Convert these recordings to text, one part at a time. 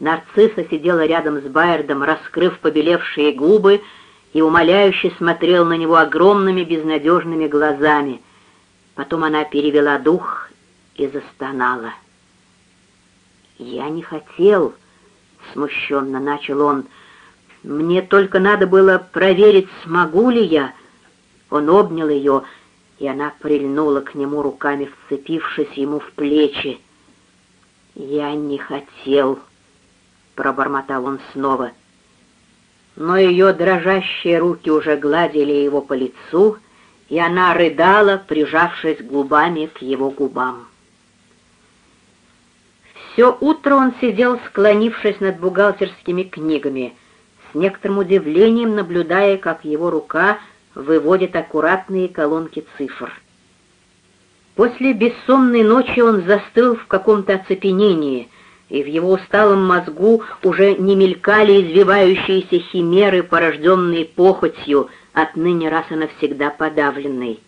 Нарцисса сидела рядом с Байердом, раскрыв побелевшие губы, и умоляюще смотрел на него огромными безнадежными глазами. Потом она перевела дух и застонала. «Я не хотел», — смущенно начал он, — «мне только надо было проверить, смогу ли я». Он обнял ее, и она прильнула к нему руками, вцепившись ему в плечи. «Я не хотел», — пробормотал он снова, — но ее дрожащие руки уже гладили его по лицу, и она рыдала, прижавшись губами к его губам. Все утро он сидел, склонившись над бухгалтерскими книгами, с некоторым удивлением наблюдая, как его рука выводит аккуратные колонки цифр. После бессонной ночи он застыл в каком-то оцепенении — и в его усталом мозгу уже не мелькали извивающиеся химеры, порожденные похотью, отныне раз и навсегда подавленной.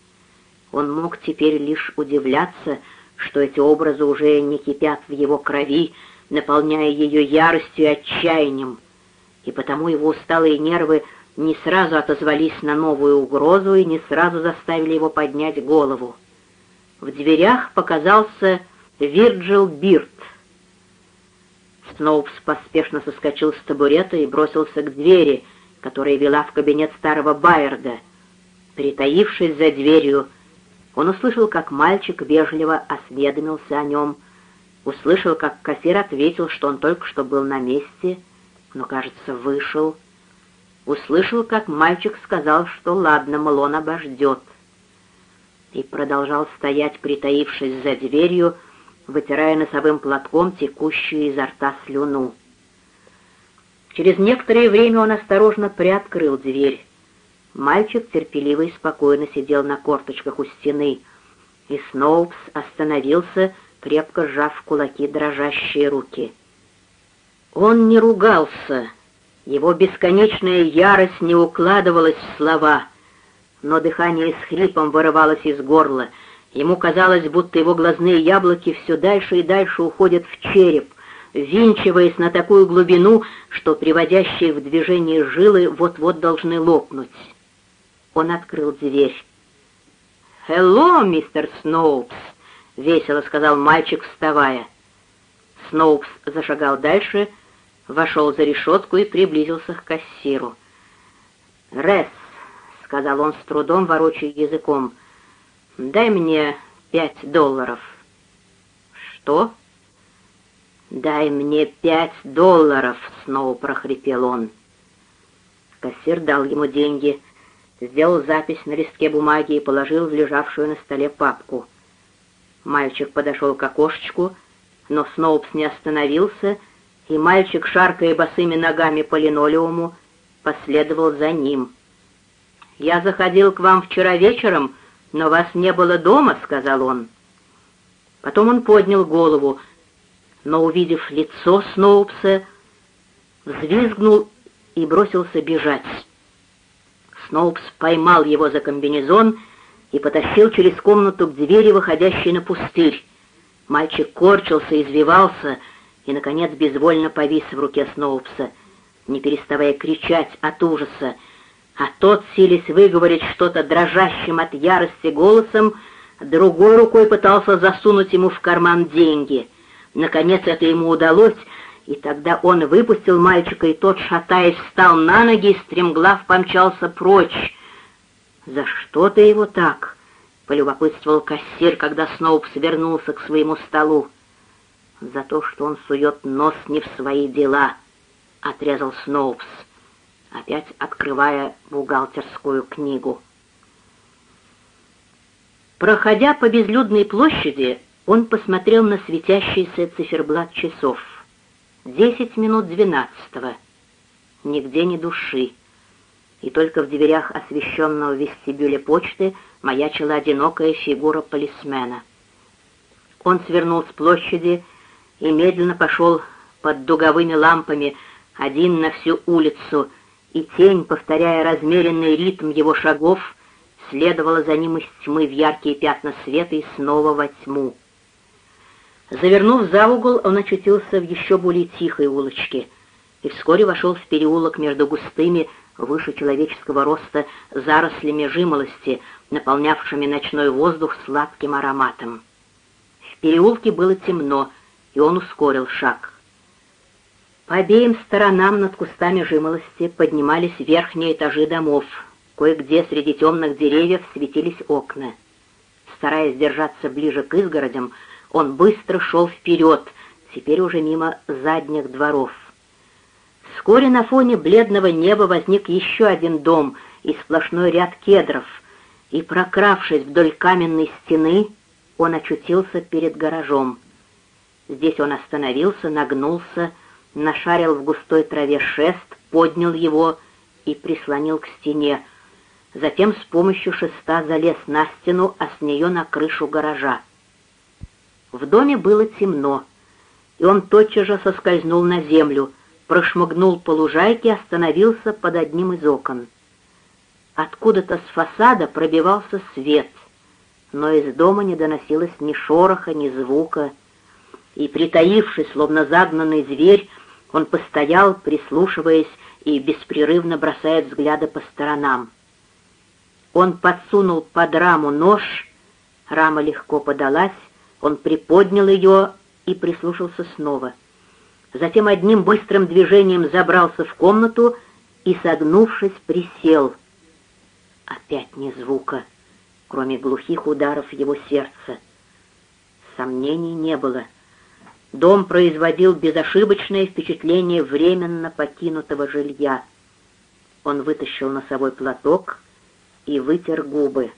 Он мог теперь лишь удивляться, что эти образы уже не кипят в его крови, наполняя ее яростью и отчаянием, и потому его усталые нервы не сразу отозвались на новую угрозу и не сразу заставили его поднять голову. В дверях показался Вирджил Бирт, Сноупс поспешно соскочил с табурета и бросился к двери, которая вела в кабинет старого Байерда. Притаившись за дверью, он услышал, как мальчик вежливо осведомился о нем, услышал, как кассир ответил, что он только что был на месте, но, кажется, вышел. Услышал, как мальчик сказал, что ладно, мол, он обождет. И продолжал стоять, притаившись за дверью, вытирая носовым платком текущую изо рта слюну. Через некоторое время он осторожно приоткрыл дверь. Мальчик терпеливо и спокойно сидел на корточках у стены, и Сноупс остановился, крепко сжав в кулаки дрожащие руки. Он не ругался, его бесконечная ярость не укладывалась в слова, но дыхание с хрипом вырывалось из горла — Ему казалось, будто его глазные яблоки все дальше и дальше уходят в череп, винчиваясь на такую глубину, что приводящие в движение жилы вот-вот должны лопнуть. Он открыл дверь. «Хелло, мистер Сноупс!» — весело сказал мальчик, вставая. Сноупс зашагал дальше, вошел за решетку и приблизился к кассиру. «Ресс», — сказал он с трудом, ворочая языком, — Дай мне пять долларов». «Что?» «Дай мне пять долларов!» — снова прохрипел он. Кассир дал ему деньги, сделал запись на листке бумаги и положил в лежавшую на столе папку. Мальчик подошел к окошечку, но Сноупс не остановился, и мальчик, шаркая босыми ногами по линолеуму, последовал за ним. «Я заходил к вам вчера вечером», «Но вас не было дома», — сказал он. Потом он поднял голову, но, увидев лицо Сноупса, взвизгнул и бросился бежать. Сноупс поймал его за комбинезон и потащил через комнату к двери, выходящей на пустырь. Мальчик корчился, извивался и, наконец, безвольно повис в руке Сноупса, не переставая кричать от ужаса, а тот, силясь выговорить что-то дрожащим от ярости голосом, другой рукой пытался засунуть ему в карман деньги. Наконец это ему удалось, и тогда он выпустил мальчика, и тот, шатаясь, встал на ноги и стремглав помчался прочь. «За что ты его так?» — полюбопытствовал кассир, когда Сноупс вернулся к своему столу. «За то, что он сует нос не в свои дела», — отрезал Сноупс опять открывая бухгалтерскую книгу. Проходя по безлюдной площади, он посмотрел на светящийся циферблат часов. Десять минут двенадцатого. Нигде ни души. И только в дверях освещенного вестибюля почты маячила одинокая фигура полисмена. Он свернул с площади и медленно пошел под дуговыми лампами, один на всю улицу, и тень, повторяя размеренный ритм его шагов, следовала за ним из тьмы в яркие пятна света и снова во тьму. Завернув за угол, он очутился в еще более тихой улочке и вскоре вошел в переулок между густыми, выше человеческого роста, зарослями жимолости, наполнявшими ночной воздух сладким ароматом. В переулке было темно, и он ускорил шаг. По обеим сторонам над кустами жимолости поднимались верхние этажи домов. Кое-где среди темных деревьев светились окна. Стараясь держаться ближе к изгородям, он быстро шел вперед, теперь уже мимо задних дворов. Вскоре на фоне бледного неба возник еще один дом и сплошной ряд кедров, и, прокравшись вдоль каменной стены, он очутился перед гаражом. Здесь он остановился, нагнулся, нашарил в густой траве шест, поднял его и прислонил к стене. Затем с помощью шеста залез на стену, а с нее на крышу гаража. В доме было темно, и он тотчас же соскользнул на землю, прошмыгнул по лужайке и остановился под одним из окон. Откуда-то с фасада пробивался свет, но из дома не доносилось ни шороха, ни звука, и, притаившись, словно загнанный зверь, он постоял, прислушиваясь и беспрерывно бросая взгляды по сторонам. Он подсунул под раму нож, рама легко подалась, он приподнял ее и прислушался снова. Затем одним быстрым движением забрался в комнату и, согнувшись, присел. Опять ни звука, кроме глухих ударов его сердца. Сомнений не было — Дом производил безошибочное впечатление временно покинутого жилья. Он вытащил носовой платок и вытер губы.